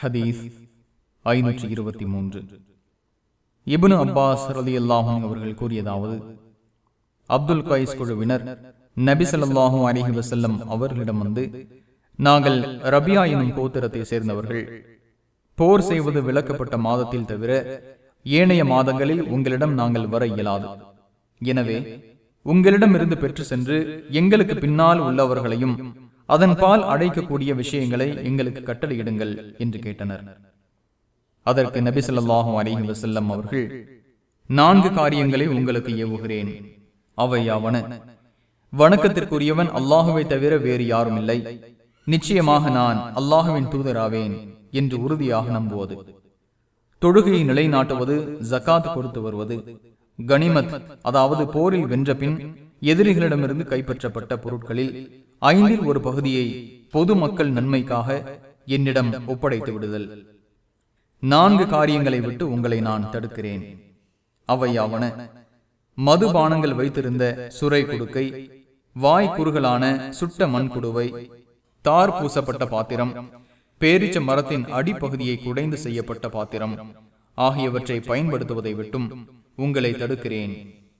ஹதீஸ் ஐநூற்றி இருபத்தி மூன்று. இப்னு அப்பாஸ் ரலி அல்லாஹும் அவர்கள் கூறியதாவது அப்துல் கைஸ் குழுவினர் நபி அலைஹி வஸல்லம் அவர்களிடம் வந்து நாங்கள் ரபியா எனும் கோத்திரத்தை சேர்ந்தவர்கள். போர் செய்வது விளக்கப்பட்ட மாதத்தில் தவிர ஏனைய மாதங்களில் உங்களிடம் நாங்கள் வர இயலாது. எனவே உங்களிடமிருந்து பெற்று சென்று எங்களுக்கு பின்னால் உள்ளவர்களையும் அதன் பால் அடைக்கக்கூடிய விஷயங்களை எங்களுக்கு கட்டளையிடுங்கள் என்று கேட்டனர். அதற்கு நபி ஸல்லல்லாஹு அலைஹி வஸல்லம் அவர்கள் நான்கு காரியங்களை உங்களுக்கு ஏவுகிறேன். அவையாவன? வணக்கத்திற்குரியவன் அல்லாஹுவை தவிர வேறு யாரும் இல்லை நிச்சயமாக நான் அல்லாஹுவின் தூதராவேன் என்று உறுதியாக நம்புவது. தொழுகையை நிலைநாட்டுவது ஜகாத் கொடுத்து வருவது. கனிமத் அதாவது போரில் வென்ற பின் எதிரிகளிடமிருந்து கைப்பற்றப்பட்ட பொருட்களில் ஐந்தில் ஒரு பகுதியை பொது மக்கள் நன்மைக்காக என்னிடம் ஒப்படைத்து விடுதல். நான்கு காரியங்களை விட்டு உங்களை நான் தடுக்கிறேன். அவையாவன மதுபானங்கள் வைத்திருந்த சுரை குடுக்கை வாய் குறுகலான சுட்ட மண் குடுவை தார் பூசப்பட்ட பாத்திரம் பேரிச்ச மரத்தின் அடிப்பகுதியை குடைந்து செய்யப்பட்ட பாத்திரம் ஆகியவற்றை பயன்படுத்துவதை விட்டும் உங்களை தடுக்கிறேன்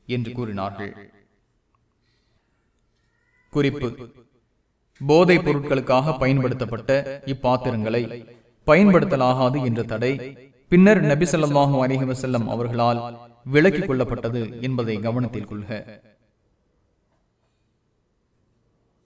என்று கூறினார்கள். குறிப்பு. போதைப் பொருட்களுக்காக பயன்படுத்தப்பட்ட இப்பாத்திரங்களை பயன்படுத்தலாகாது என்ற தடை பின்னர் நபி ஸல்லல்லாஹு அலைஹி அவர்களால் விலக்கிக் கொள்ளப்பட்டது என்பதை கவனத்தில் கொள்க.